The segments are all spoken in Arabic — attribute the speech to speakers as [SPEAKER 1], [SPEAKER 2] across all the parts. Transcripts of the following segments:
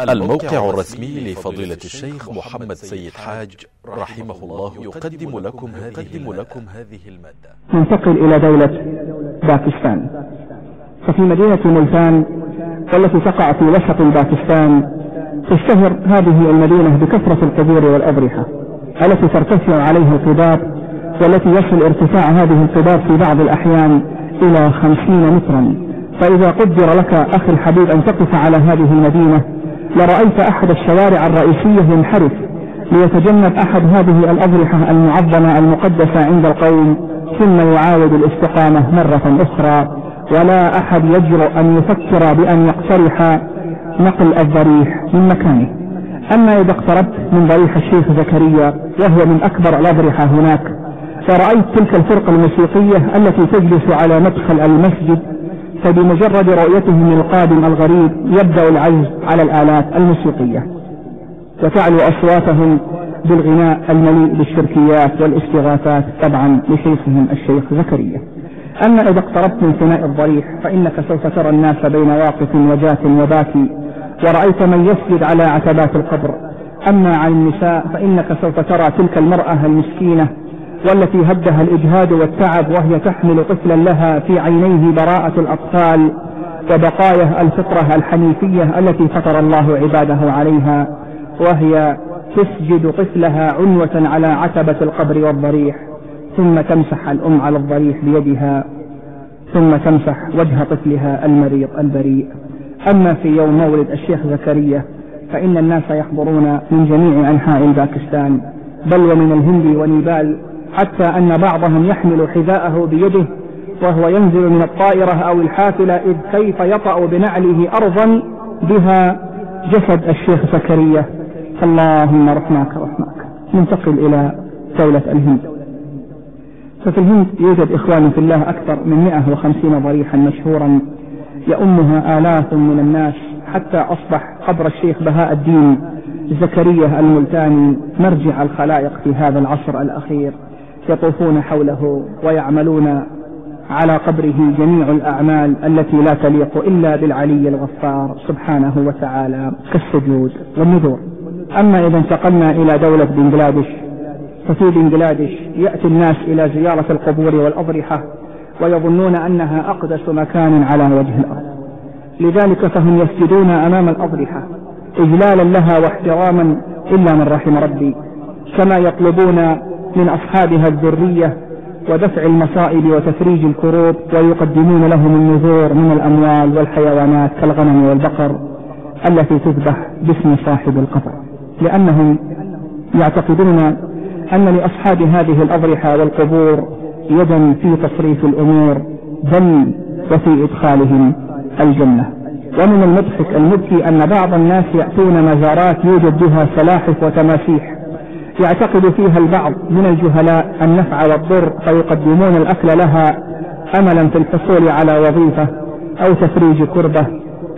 [SPEAKER 1] الموقع الرسمي لفضيلة الشيخ محمد سيد حاج رحمه الله يقدم لكم هذه, لكم هذه المادة.
[SPEAKER 2] ننتقل إلى دولة باكستان. ففي مدينة ملتان والتي تقع في وسط باكستان تشتهر هذه المدينة بكثرة القبور والأضرحة التي ترتفع عليها القباب والتي يصل ارتفاع هذه القباب في بعض الأحيان إلى خمسين مترا. فإذا قدر لك أخي الحبيب أن تقف على هذه المدينة لرأيت أحد الشوارع الرئيسية ينحرف ليتجنب أحد هذه الأضرحة المعظمة المقدسة عند القوم ثم يعاود الاستقامة مرة أخرى. ولا أحد يجرؤ أن يفكر بأن يقترح نقل الضريح من مكانه. أما إذا اقتربت من ضريح الشيخ زكريا وهو من أكبر الأضرحة هناك فرأيت تلك الفرقة الموسيقية التي تجلس على مدخل المسجد فبمجرد رؤيتهم للقادم الغريب يبدأ العجز على الآلات الموسيقية وتعلو أصواتهم بالغناء المليء بالشركيات والاستغاثات طبعا لشيخهم الشيخ زكريا. أما إذا اقتربت من ثناء الضريح فإنك سوف ترى الناس بين واقف وجاث وباكي ورأيت من يسجد على عتبات القبر. أما عن النساء فإنك سوف ترى تلك المرأة المسكينة والتي هدها الإجهاد والتعب وهي تحمل طفلا لها في عينيه براءة الأطفال وبقايا الفطرة الحنيفية التي فطر الله عباده عليها وهي تسجد طفلها عنوة على عتبة القبر والضريح ثم تمسح الأم على الضريح بيدها ثم تمسح وجه طفلها المريض البريء. أما في يوم مولد الشيخ زكريا فإن الناس يحضرون من جميع أنحاء باكستان بل ومن الهند ونيبال حتى أن بعضهم يحمل حذاءه بيده وهو ينزل من الطائرة أو الحافلة إذ كيف يطأ بنعله أرضا بها جسد الشيخ زكريا. اللهم رحماك رحماك ننتقل إلى دولة الهند. ففي الهند يوجد إخواني في الله أكثر من 150 ضريحا مشهورا يؤمها آلاف من الناس حتى أصبح قبر الشيخ بهاء الدين زكريا الملتاني مرجع الخلائق في هذا العصر الأخير. يطوفون حوله ويعملون على قبره جميع الأعمال التي لا تليق إلا بالعلي الغفار سبحانه وتعالى كالسجود والنذور. أما إذا انتقلنا إلى دولة بنجلاديش ففي بنجلاديش يأتي الناس إلى زيارة القبور والأضرحة ويظنون أنها أقدس مكان على وجه الأرض. لذلك فهم يسجدون أمام الأضرحة إجلالا لها واحتراما إلا من رحم ربي كما يطلبون من أصحابها الذرية ودفع المصائب وتفريج الكروب ويقدمون لهم النذور من الأموال والحيوانات كالغنم والبقر التي تذبح باسم صاحب القبر لأنهم يعتقدون أن لأصحاب هذه الأضرحة والقبور يدا في تصريف الأمور بل وفي إدخالهم الجنة. ومن المضحك المبكي أن بعض الناس يأتون مزارات يوجد بها سلاحف وتماسيح. يعتقد فيها البعض من الجهلاء النفع والضر فيقدمون الأكل لها أملا في الحصول على وظيفة أو تفريج كربة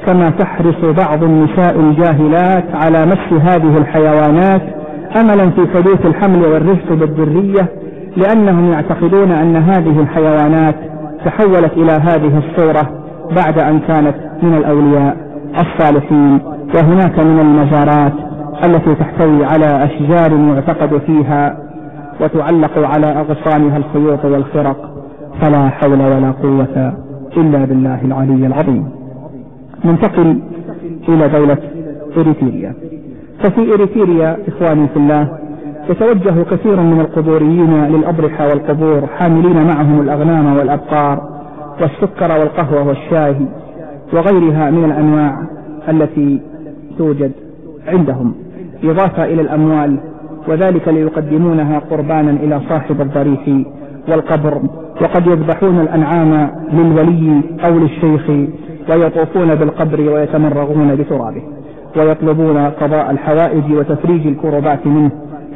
[SPEAKER 2] كما تحرص بعض النساء الجاهلات على مس هذه الحيوانات أملا في حدوث الحمل والرزق بالذرية لأنهم يعتقدون أن هذه الحيوانات تحولت إلى هذه الصورة بعد أن كانت من الأولياء الصالحين. وهناك من المزارات التي تحتوي على أشجار يعتقد فيها وتعلق على أغصانها الخيوط والخرق فلا حول ولا قوة إلا بالله العلي العظيم. ننتقل إلى دولة إريتريا ففي إريتريا إخواني في الله يتوجه كثير من القبوريين للأضرحة والقبور حاملين معهم الأغنام والأبقار والسكر والقهوة والشاي وغيرها من الأنواع التي توجد عندهم. إضافة إلى الأموال وذلك ليقدمونها قربانا إلى صاحب الضريح والقبر. وقد يذبحون الأنعام للولي أو للشيخ ويطوفون بالقبر ويتمرغون بترابه ويطلبون قضاء الحوائج وتفريج الكربات منه.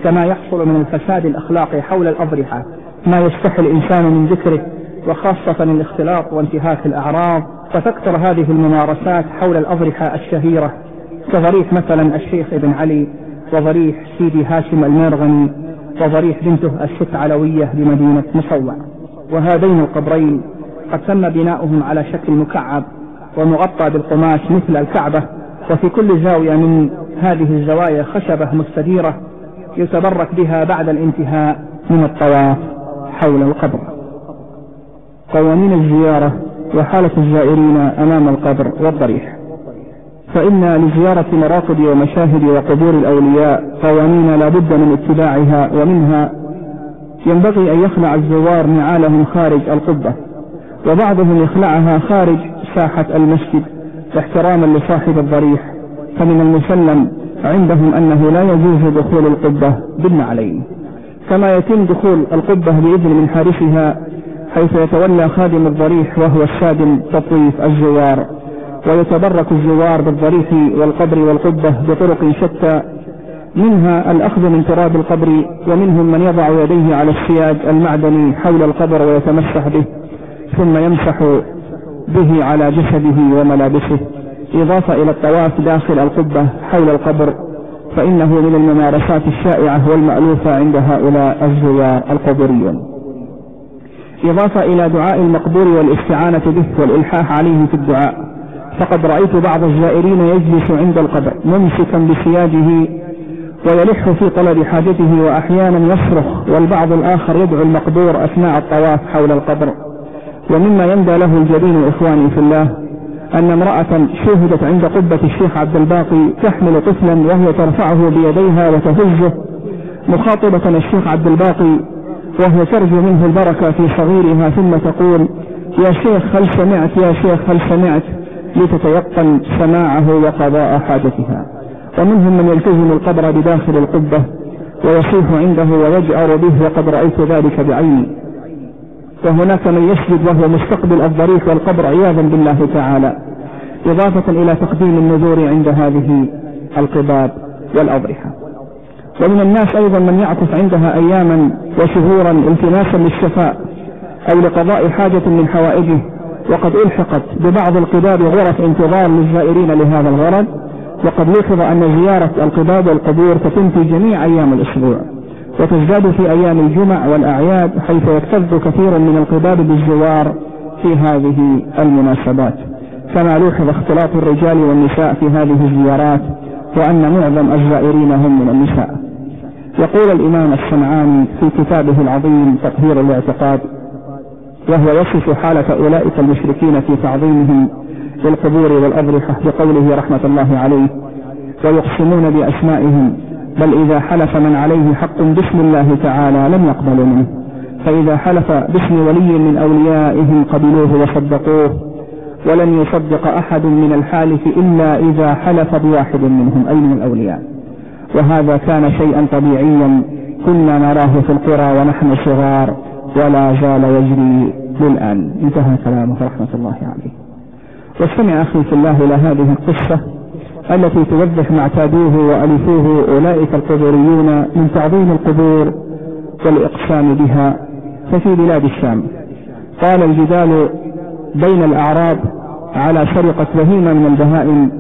[SPEAKER 2] كما يحصل من الفساد الأخلاقي حول الأضرحة ما يستحي الإنسان من ذكره وخاصة الاختلاط وانتهاك الأعراض. فتكثر هذه الممارسات حول الأضرحة الشهيرة. كضريح مثلا الشيخ ابن علي وضريح سيدي هاشم المرغني وضريح بنته الست علوية بمدينة مصوع. وهذين القبرين قد تم بناؤهم على شكل مكعب ومغطى بالقماش مثل الكعبة وفي كل زاوية من هذه الزوايا خشبة مستديرة يتبرك بها بعد الانتهاء من الطواف حول القبر. قوانين الزيارة وحالة الزائرين أمام القبر والضريح. فإن لزيارة مراقد ومشاهد وقبور الأولياء قوانين لا بد من اتباعها ومنها ينبغي أن يخلع الزوار نعالهم خارج القبة وبعضهم يخلعها خارج ساحة المسجد احتراما لصاحب الضريح فمن المسلم عندهم أنه لا يجوز دخول القبة بالنعلين. كما يتم دخول القبة بإذن من حارسها حيث يتولى خادم الضريح وهو السادم تطويف الزوار. ويتبرك الزوار بالضريح والقبر والقبة بطرق شتى منها الأخذ من تراب القبر ومنهم من يضع يديه على السياج المعدني حول القبر ويتمسح به ثم يمسح به على جسده وملابسه. إضافة إلى الطواف داخل القبة حول القبر فإنه من الممارسات الشائعة والمألوفة عند هؤلاء الزوار القبوريون. إضافة إلى دعاء المقبور والاستعانة به والإلحاح عليه في الدعاء. فقد رأيت بعض الزائرين يجلس عند القبر ممسكا بسياجه ويلح في طلب حاجته وأحيانا يصرخ والبعض الآخر يدعو المقبور أثناء الطواف حول القبر ومما يندى له الجبين إخواني في الله أن امرأة شهدت عند قبة الشيخ عبد الباقي تحمل طفلا وهي ترفعه بيديها وتهزه مخاطبة الشيخ عبد الباقي وهي ترجو منه البركة في صغيرها ثم تقول يا شيخ هل سمعت؟ يا شيخ هل سمعت؟ لتتيقن سماعه وقضاء حاجتها. ومنهم من يلتزم القبر بداخل القبة ويصيح عنده ويجأر به وقد رأيت ذلك بعيني. وهناك من يسجد وهو مستقبل الضريح والقبر عياذا بالله تعالى. إضافة إلى تقديم النذور عند هذه القباب والأضرحة. ومن الناس أيضا من يعكف عندها أياما وشهورا التماسا للشفاء أو لقضاء حاجة من حوائجه وقد ألحقت ببعض القباب غرف انتظار للزائرين لهذا الغرض وقد لوحظ أن زيارة القباب والقبور تتم في جميع أيام الأسبوع وتزداد في أيام الجمع والأعياد حيث يكتظ كثير من القباب بالزوار في هذه المناسبات. كما لوحظ اختلاط الرجال والنساء في هذه الزيارات وأن معظم الزائرين هم من النساء. يقول الإمام الصنعاني في كتابه العظيم تطهير الاعتقاد وهو يصف حالة أولئك المشركين في تعظيمهم للقبور والأضرحة بقوله رحمة الله عليه ويقسمون بأسمائهم بل إذا حلف من عليه حق باسم الله تعالى لم يقبل منه. فإذا حلف باسم ولي من أوليائهم قبلوه وصدقوه ولن يصدق أحد من الحالف إلا إذا حلف بواحد منهم أي من الأولياء. وهذا كان شيئا طبيعيا كنا نراه في القرى ونحن صغار. ولا زال يجري للآن. انتهى كلامه رحمة الله عليه. واستمع أخي في الله إلى هذه القصة التي توضح ما اعتادوه وألفوه أولئك القبوريون من تعظيم القبور والإقسام بها. ففي بلاد الشام قال الجدال بين الأعراب على سرقة بهيمة من البهائم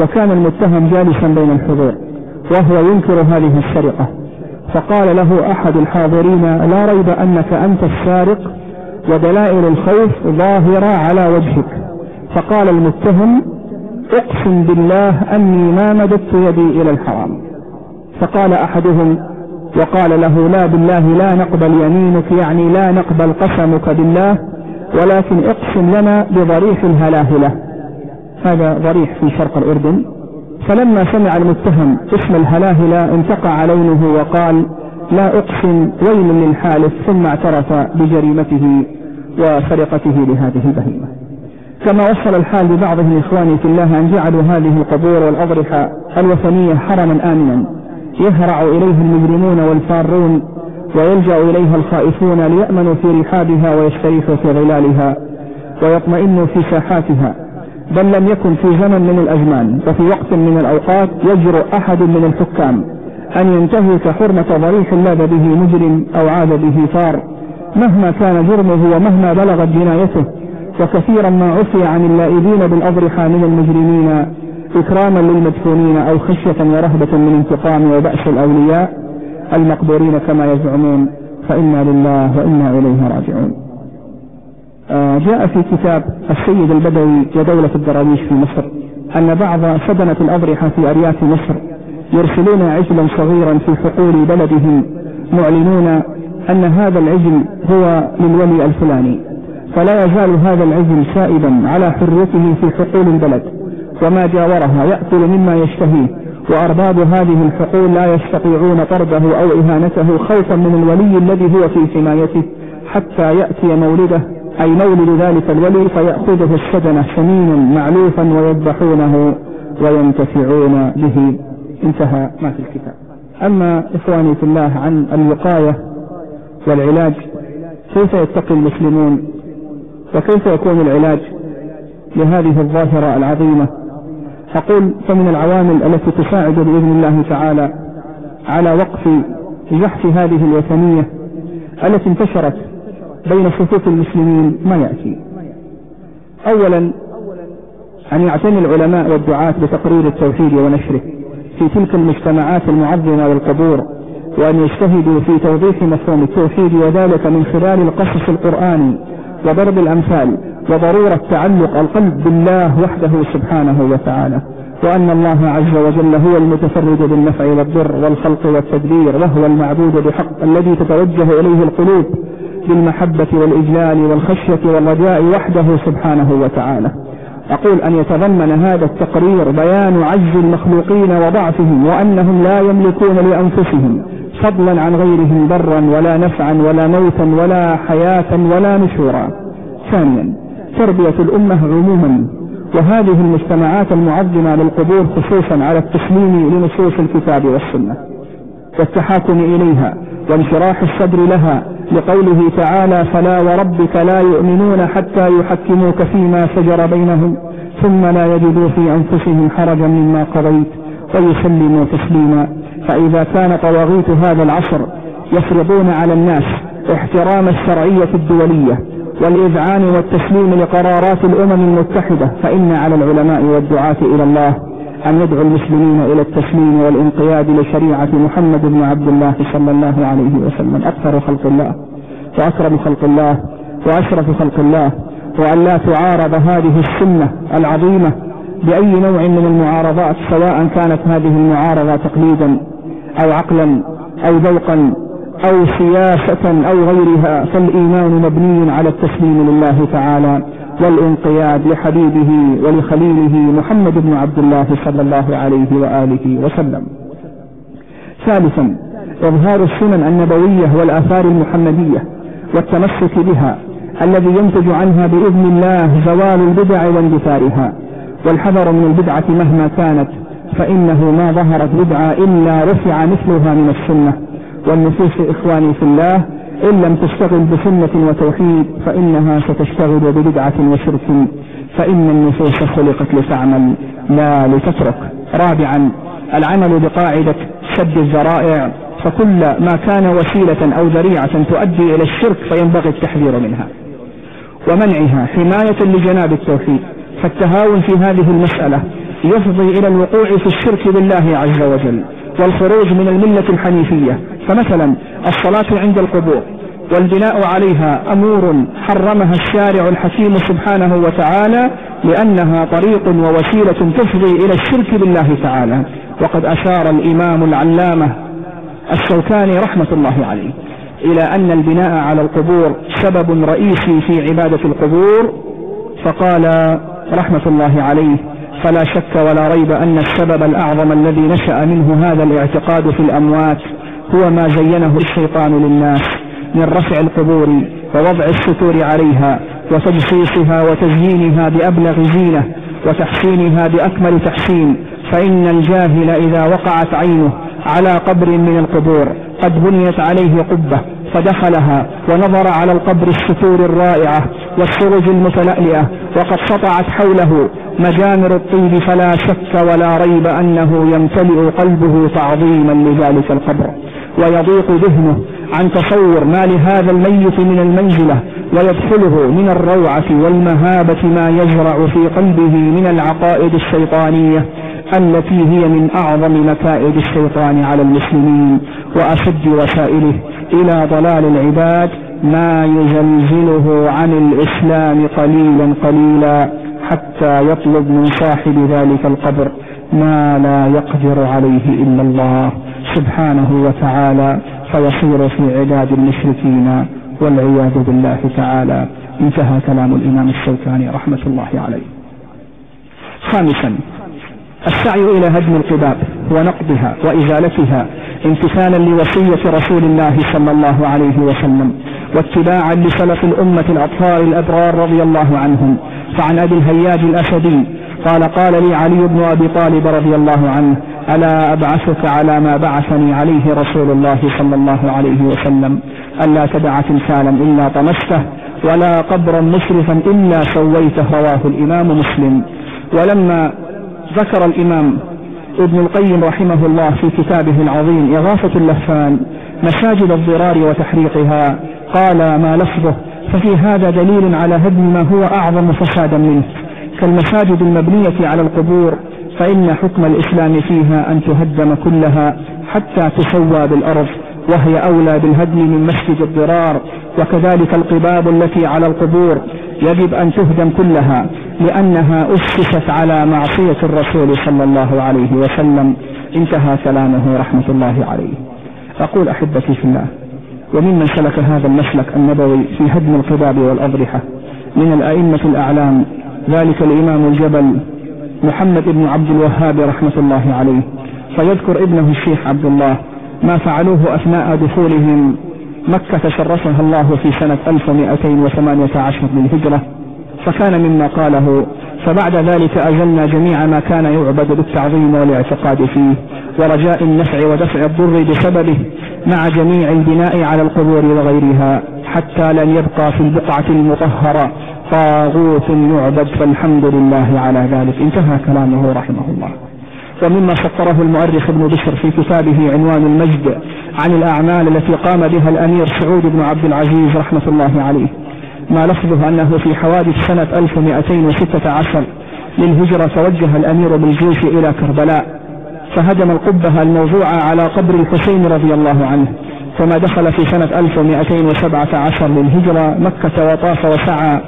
[SPEAKER 2] وكان المتهم جالسا بين الحضور وهو ينكر هذه السرقة. فقال له أحد الحاضرين لا ريب أنك أنت السارق ودلائل الخوف ظاهرة على وجهك. فقال المتهم اقسم بالله أني ما مددت يدي إلى الحرام. فقال أحدهم وقال له لا بالله لا نقبل يمينك يعني لا نقبل قسمك بالله ولكن اقسم لنا بضريح الهلاهلة. هذا ضريح في شرق الأردن. فلما سمع المتهم اسم الهلاهلة انتقع لونه وقال لا أقسم ويل للحالف ثم اعترف بجريمته وسرقته لهذه البهيمة. كما وصل الحال ببعضهم إخواني في الله أن جعلوا هذه القبور والأضرحة الوثنية حرما آمنا. يهرع إليه المجرمون والفارون ويلجأ إليها الخائفون ليأمنوا في رحابها ويستريحوا في ظلالها ويطمئنوا في ساحاتها. بل لم يكن في زمن من الأزمان وفي وقت من الأوقات يجرؤ أحد من الحكام أن ينتهك حرمة ضريح لاذ به مجرم أو عاد به فار مهما كان جرمه ومهما بلغت جنايته وكثيرا ما عفي عن اللائبين بالأضرحة من المجرمين إكراما للمدفونين أو خشية ورهبة من انتقام وبأس الأولياء المقبورين كما يزعمون فإنا لله وإنا إليه راجعون. جاء في كتاب السيد البدوي ودولة الدراويش في مصر أن بعض سدنة الأضرحة في أرياف مصر يرسلون عجلا صغيرا في حقول بلدهم معلنون أن هذا العجل هو للولي الفلاني فلا يزال هذا العجل سائبا على حريته في حقول البلد وما جاورها يأكل مما يشتهيه وأرباب هذه الحقول لا يستطيعون طرده أو إهانته خوفا من الولي الذي هو في حمايته حتى يأتي مولده أي مولد ذلك الولي فيأخذه السجنة سمينا معلوفا ويذبحونه وينتفعون به. انتهى ما في الكتاب. أما إخواني في الله عن الوقاية والعلاج كيف يتقي المسلمون؟ وكيف يكون العلاج لهذه الظاهرة العظيمة؟ أقول فمن العوامل التي تساعد بإذن الله تعالى على وقف زحف هذه الوثنية التي انتشرت بين صفوف المسلمين ما يأتي. أولا أن يعتني العلماء والدعاة بتقرير التوحيد ونشره في تلك المجتمعات المعظمة والقبور وأن يجتهدوا في توضيح مفهوم التوحيد وذلك من خلال القصص القرآني وضرب الأمثال وضرورة تعلق القلب بالله وحده سبحانه وتعالى وأن الله عز وجل هو المتفرد بالنفع والضر والخلق والتدبير وهو المعبود بحق الذي تتوجه إليه القلوب. بالمحبة والإجلال والخشية والرجاء وحده سبحانه وتعالى. أقول أن يتضمن هذا التقرير بيان عجز المخلوقين وضعفهم وأنهم لا يملكون لأنفسهم فضلا عن غيرهم ضرا ولا نفعا ولا موتا ولا حياة ولا نشورا. ثانيا تربية الأمة عموما. وهذه المجتمعات المعظمة للقبور خصوصا على التسليم لنصوص الكتاب والسنة والتحاكم إليها. وانشراح الصدر لها لقوله تعالى فلا وربك لا يؤمنون حتى يحكموك فيما شجر بينهم ثم لا يجدوا في أنفسهم حرجا مما قضيت ويسلموا تسليما فإذا كان طواغيت هذا العصر يفرضون على الناس احترام الشرعية الدولية والإذعان والتسليم لقرارات الأمم المتحدة فإن على العلماء والدعاة إلى الله أن يدعو المسلمين إلى التسليم والانقياد لشريعة محمد بن عبد الله صلى الله عليه وسلم. أكثر خلق الله وأكرم خلق الله وأشرف خلق الله وأن لا تعارض هذه السنة العظيمة بأي نوع من المعارضات سواء كانت هذه المعارضة تقليدا أو عقلا أو ذوقا أو سياسة أو غيرها فالإيمان مبني على التسليم لله تعالى والانقياد لحبيبه ولخليله محمد بن عبد الله صلى الله عليه وآله وسلم. ثالثا إظهار السنن النبوية والآثار المحمدية والتمسك بها الذي ينتج عنها بإذن الله زوال البدع واندثارها. والحذر من البدعة مهما كانت فإنه ما ظهرت بدعة إلا رفع مثلها من السنة والنفوس إخواني في الله إن لم تشتغل بسنة وتوحيد فإنها ستشتغل ببدعة وشرك فإن النفوس خلقت لتعمل لا لتترك. رابعا العمل بقاعدة سد الذرائع فكل ما كان وسيلة أو ذريعة تؤدي إلى الشرك فينبغي التحذير منها. ومنعها حماية لجناب التوحيد فالتهاون في هذه المسألة يفضي إلى الوقوع في الشرك بالله عز وجل. والخروج من الملة الحنيفية. فمثلا الصلاة عند القبور والبناء عليها أمور حرمها الشارع الحكيم سبحانه وتعالى لأنها طريق ووسيلة تفضي إلى الشرك بالله تعالى. وقد أشار الإمام العلامة الشوكاني رحمة الله عليه إلى أن البناء على القبور سبب رئيسي في عبادة القبور فقال رحمة الله عليه فلا شك ولا ريب أن السبب الأعظم الذي نشأ منه هذا الاعتقاد في الأموات هو ما زينه الشيطان للناس من رفع القبور ووضع الستور عليها وتجصيصها وتزيينها بأبلغ زينة وتحسينها بأكمل تحسين فإن الجاهل إذا وقعت عينه على قبر من القبور قد بنيت عليه قبة فدخلها ونظر على القبر الستور الرائعة والسرج المتلألئة وقد سطعت حوله مجامر الطيب فلا شك ولا ريب أنه يمتلئ قلبه تعظيما لذلك القبر ويضيق ذهنه عن تصور ما لهذا الميت من المنزلة ويدخله من الروعة والمهابة ما يزرع في قلبه من العقائد الشيطانية التي هي من أعظم مكائد الشيطان على المسلمين وأشد وسائله إلى ضلال العباد ما يزلزله عن الإسلام قليلا قليلا حتى يطلب من صاحب ذلك القبر ما لا يقدر عليه إلا الله سبحانه وتعالى فيصير في عداد المشركين والعياذ بالله تعالى. انتهى كلام الإمام الشوكاني رحمة الله عليه. خامسا السعي إلى هدم القباب ونقضها وإزالتها امتثالا لوصية رسول الله صلى الله عليه وسلم. واتباعا لسلف الأمة الأطهار الأبرار رضي الله عنهم. فعن أبي الهياج الأسدي قال قال لي علي بن أبي طالب رضي الله عنه ألا أبعثك على ما بعثني عليه رسول الله صلى الله عليه وسلم؟ ألا تدع تمثالا إلا طمسته ولا قبرا مشرفا إلا سويته رواه الإمام مسلم. ولما ذكر الإمام ابن القيم رحمه الله في كتابه العظيم إغاثة اللفان مساجد الضرار وتحريقها. قال ما لفظه؟ ففي هذا دليل على هدم ما هو أعظم فسادا منه. كالمساجد المبنية على القبور فإن حكم الإسلام فيها أن تهدم كلها حتى تسوى بالأرض وهي أولى بالهدم من مسجد الضرار. وكذلك القباب التي على القبور يجب أن تهدم كلها لأنها أسست على معصية الرسول صلى الله عليه وسلم. انتهى كلامه رحمة الله عليه. أقول أحبتي في الله وممن سلك هذا المسلك النبوي في هدم القباب والأضرحة من الأئمة الأعلام ذلك الإمام الجبل محمد بن عبد الوهاب رحمة الله عليه. فيذكر ابنه الشيخ عبد الله ما فعلوه أثناء دخولهم مكة شرفها الله في سنة 1218 للهجرة. فكان مما قاله فبعد ذلك أزلنا جميع ما كان يعبد بالتعظيم والاعتقاد فيه ورجاء النفع ودفع الضر بسببه مع جميع البناء على القبور وغيرها حتى لن يبقى في البقعة المطهرة طاغوت يعبد فالحمد لله على ذلك. انتهى كلامه رحمه الله. ومما سطره المؤرخ ابن بشر في كتابه عنوان المجد عن الأعمال التي قام بها الأمير سعود بن عبد العزيز رحمة الله عليه. ما لفظه أنه في حوادث سنة 1216 للهجرة توجه الأمير بالجيش إلى كربلاء فهدم القبة الموضوعة على قبر الحسين رضي الله عنه ثم دخل في سنة 1217 للهجرة مكة وطاف وسعى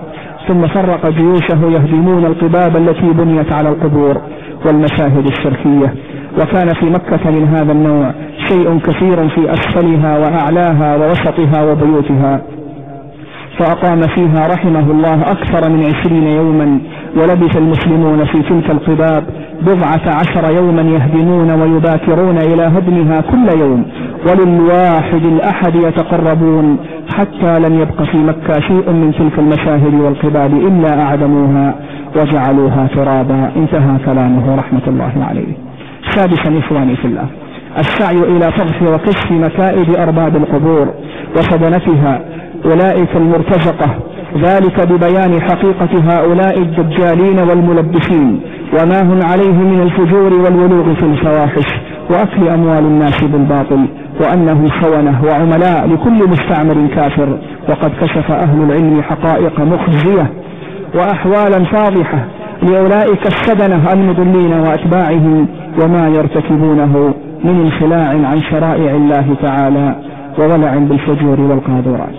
[SPEAKER 2] ثم فرق جيوشه يهدمون القباب التي بنيت على القبور والمشاهد الشركية وكان في مكة من هذا النوع شيء كثير في أسفلها وأعلاها ووسطها وبيوتها. فأقام فيها رحمه الله أكثر من عشرين يوما ولبث المسلمون في تلك القباب بضعة عشر يوما يهدمون ويباكرون إلى هدمها كل يوم وللواحد الأحد يتقربون حتى لم يبق في مكة شيء من تلك المشاهد والقباب إلا أعدموها وجعلوها ترابا. انتهى كلامه. رحمة الله عليه. سادسا إخواني في الله السعي إلى فضح وكشف مكائد أرباب القبور. وصدنتها أولئك المرتزقة. ذلك ببيان حقيقة هؤلاء الدجالين والملبسين. وما هم عليه من الفجور والولوغ في الفواحش. وأكل أموال الناس بالباطل. وأنهم خونة وعملاء لكل مستعمر كافر. وقد كشف أهل العلم حقائق مخزية وأحوالا فاضحة لأولئك السدنة المضلين وأتباعهم وما يرتكبونه من انخلاع عن شرائع الله تعالى. وولع بالفجور والقاذورات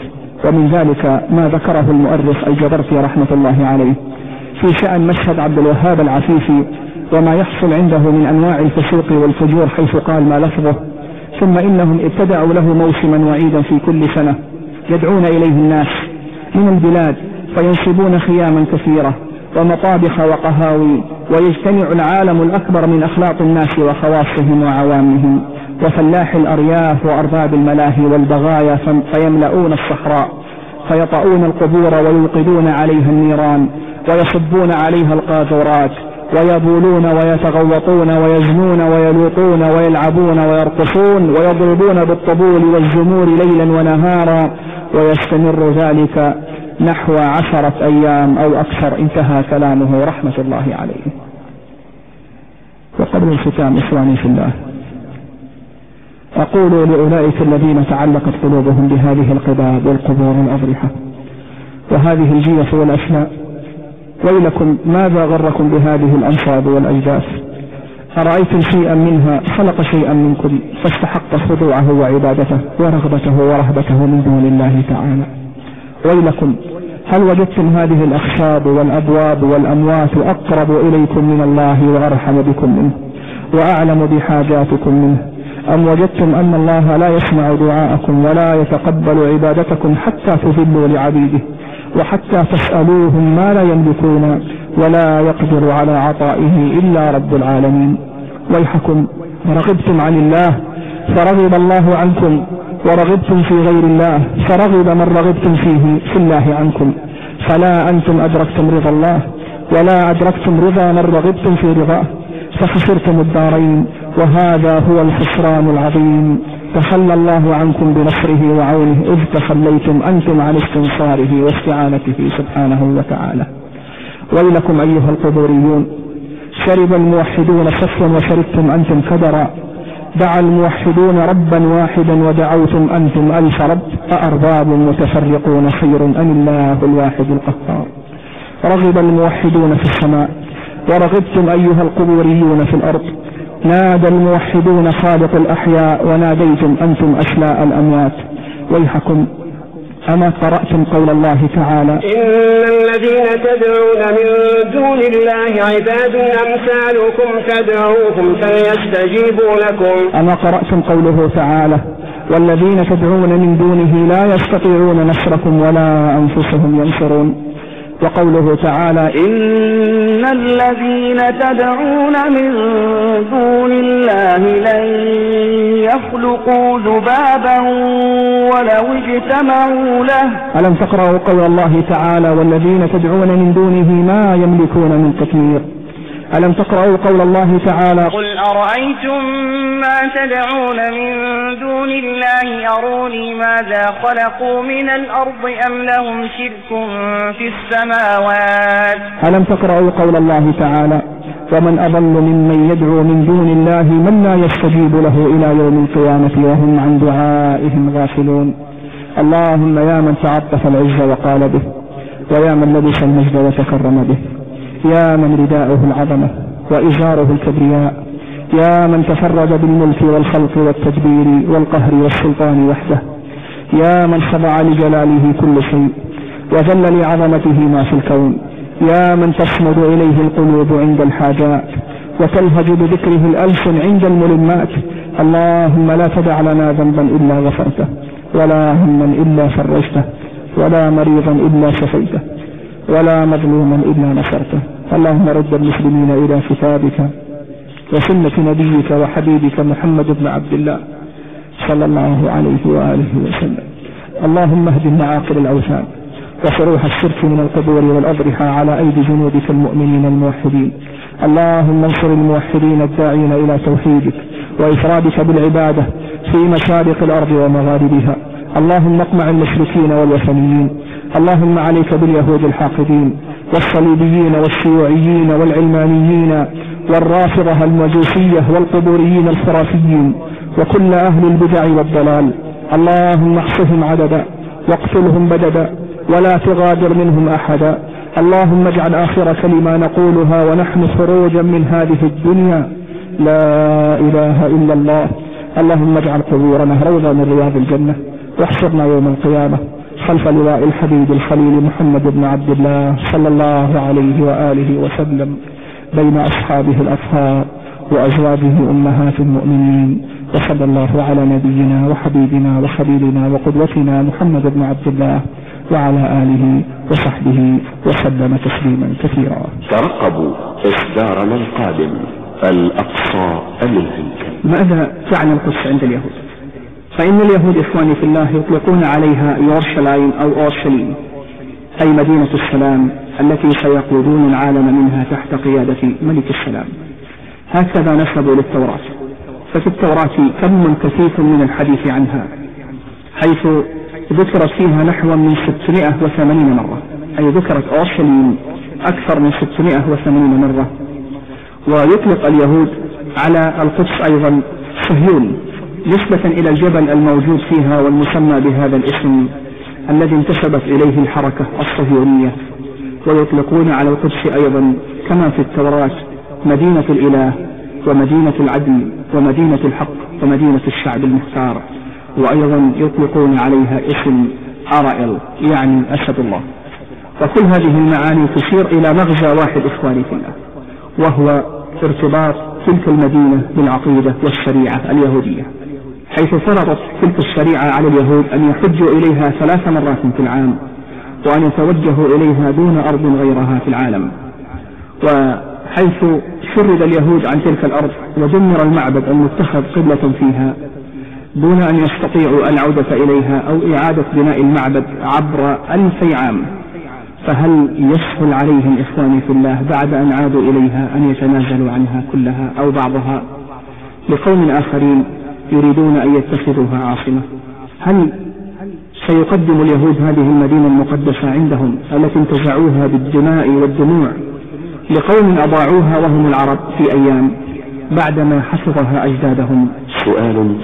[SPEAKER 2] ومن ذلك ما ذكره المؤرخ الجبرتي رحمة الله عليه في شأن مشهد عبد الوهاب العفيفي وما يحصل عنده من أنواع الفسوق والفجور حيث قال ما لفظه ثم إنهم ابتدعوا له موسما وعيدا في كل سنة يدعون إليه الناس من البلاد فينصبون خياما كثيرة ومطابخ وقهاوي ويجتمع العالم الأكبر من أخلاق الناس وخواصهم وعوامهم. وفلاح الأرياف وأرباب الملاهي والبغايا فيملؤون الصحراء فيطؤون القبور ويوقدون عليها النيران ويصبون عليها القاذورات ويبولون ويتغوطون ويزنون ويلوطون ويلعبون ويرقصون ويضربون بالطبول والزمور ليلا ونهارا ويستمر ذلك نحو عشرة أيام أو أكثر. انتهى كلامه. رحمة الله عليه. وقبل الختام إخواني في الله أقول لأولئك الذين تعلقت قلوبهم بهذه القباب والقبور والأضرحة وهذه الجيف والأشلاء ويلكم ماذا غركم بهذه الأنصاب والأجداث أرأيتم شيئا منها؟ خلق شيئا منكم. فاستحق خضوعه وعبادته ورغبته ورهبته من دون الله تعالى. ويلكم هل وجدتم هذه الأخشاب والأبواب والأموات أقرب إليكم من الله وأرحم بكم منه؟ وأعلم بحاجاتكم منه. أم وجدتم أن الله لا يسمع دعاءكم ولا يتقبل عبادتكم حتى تذلوا لعبيده وحتى تسألوهم ما لا يملكون ولا يقدر على عطائه إلا رب العالمين. ويحكم رغبتم عن الله فرغب الله عنكم ورغبتم في غير الله فرغب من رغبتم فيه في الله عنكم. فلا أنتم أدركتم رضا الله ولا أدركتم رضا من رغبتم في رضاه. فخسرتم الدارين وهذا هو الخسران العظيم. تخلى الله عنكم بنصره وعونه. إذ تخليتم أنتم عن استنصاره واستعانته سبحانه وتعالى. ويلكم أيها القبوريون شرب الموحدون صفا وشربتم أنتم كدرا. دعا الموحدون ربا واحدا ودعوتم أنتم ألف رب. أأرباب متفرقون خير أم الله الواحد القهار. رغب الموحدون في السماء. ورغبتم أيها القبوريون في الأرض. نادى الموحدون خالق الأحياء وناديتم أنتم أشلاء الأموات. ويحكم أما قرأتم قول الله تعالى.
[SPEAKER 3] إن الذين تدعون من دون الله عباد أمثالكم فادعوهم فليستجيبوا لكم.
[SPEAKER 2] أما قرأتم قوله تعالى. والذين تدعون من دونه لا يستطيعون نصركم ولا أنفسهم ينصرون. وقوله تعالى
[SPEAKER 3] إن الذين تدعون من دون الله لن يخلقوا ذبابا ولو اجتمعوا له
[SPEAKER 2] ألم تقرأوا قول الله تعالى والذين تدعون من دونه ما يملكون من تكمير ألم تقرأوا قول الله تعالى
[SPEAKER 3] قل أرأيتم ما تدعون من دون الله؟ أروني ماذا خلقوا من الأرض أم لهم شرك في السماوات؟
[SPEAKER 2] ألم تقرأوا قول الله تعالى ومن أضل ممن يدعو من دون الله من لا يستجيب له إلى يوم القيامة وهم عن دعائهم غافلون. اللهم يا من تعطف العز وقال به ويا من لبس المجد وتكرم به. يا من رداؤه العظمة وإزاره الكبرياء يا من تفرد بالملك والخلق والتدبير والقهر والسلطان وحده يا من خضع لجلاله كل شيء وذل لعظمته ما في الكون يا من تصمد إليه القلوب عند الحاجات وتلهج بذكره الألسن عند الملمات اللهم لا تدع لنا ذنبا إلا غفرته ولا هما إلا فرجته ولا مريضا إلا شفيته. ولا مظلوما إلا نصرته. اللهم رد المسلمين إلى كتابك وسنة نبيك وحبيبك محمد بن عبد الله صلى الله عليه وآله وسلم. اللهم اهد المعاقل الأوثان وشروح الشرك من القبور والأضرحة على أيدي جنودك المؤمنين الموحدين. اللهم انصر الموحدين الداعين إلى توحيدك وإفرادك بالعبادة في مشارق الأرض ومغاربها. اللهم اقمع المشركين والوثنيين اللهم عليك باليهود الحاقدين والصليبيين والشيوعيين والعلمانيين والرافضة المجوسية والقبوريين الخرافيين وكل أهل البدع والضلال. اللهم احصهم عددا واقتلهم بددا ولا تغادر منهم أحدا. اللهم اجعل آخر كلمة نقولها ونحن خروجا من هذه الدنيا. لا إله إلا الله. اللهم اجعل قبورنا روضة من رياض الجنة. واحشرنا يوم القيامة. خلف لواء الحبيب الخليل محمد بن عبد الله صلى الله عليه وآله وسلم بين أصحابه الأطهار وأزواجه أمهات المؤمنين وصلى الله على نبينا وحبيبنا وخليلنا وقدوتنا محمد بن عبد الله وعلى آله وصحبه وسلم تسليما كثيرا.
[SPEAKER 4] ترقبوا إصدارنا القادم الأقصى أم الهيكل
[SPEAKER 2] ماذا تعني القدس عند اليهود؟ فإن اليهود إخواني في الله يطلقون عليها يورشلايم أو أورشليم أي مدينة السلام التي سيقودون العالم منها تحت قيادة ملك السلام. هكذا نسبوا للتوراة. ففي التوراة كم كثيف من الحديث عنها حيث ذكرت فيها نحو من 680 مرة أي ذكرت أورشليم أكثر من 680 مرة. ويطلق اليهود على القدس أيضا صهيون نسبة إلى الجبل الموجود فيها والمسمى بهذا الاسم الذي انتسبت إليه الحركة الصهيونية ويطلقون على القدس أيضا كما في التوراة مدينة الإله ومدينة العدل ومدينة الحق ومدينة الشعب المختار وأيضا يطلقون عليها اسم أرائل يعني أسد الله. وكل هذه المعاني تشير إلى مغزى واحد إخواني في الله وهو ارتباط تلك المدينة بالعقيدة والشريعة اليهودية. حيث فرضت تلك الشريعة على اليهود أن يحجوا إليها ثلاث مرات في العام وأن يتوجهوا إليها دون أرض غيرها في العالم. وحيث شرد اليهود عن تلك الأرض ودمر المعبد المتخذ قبلة فيها دون أن يستطيعوا العودة إليها أو إعادة بناء المعبد عبر ألفي عام. فهل يسهل عليهم إخواني في الله بعد أن عادوا إليها أن يتنازلوا عنها كلها أو بعضها؟ لقوم آخرين يريدون أن يتخذوها عاصمة؟ هل سيقدم اليهود هذه المدينة المقدسة عندهم التي انتزعوها بالدماء والدموع لقوم أضاعوها وهم العرب في أيام بعدما حفظها أجدادهم؟
[SPEAKER 4] سؤال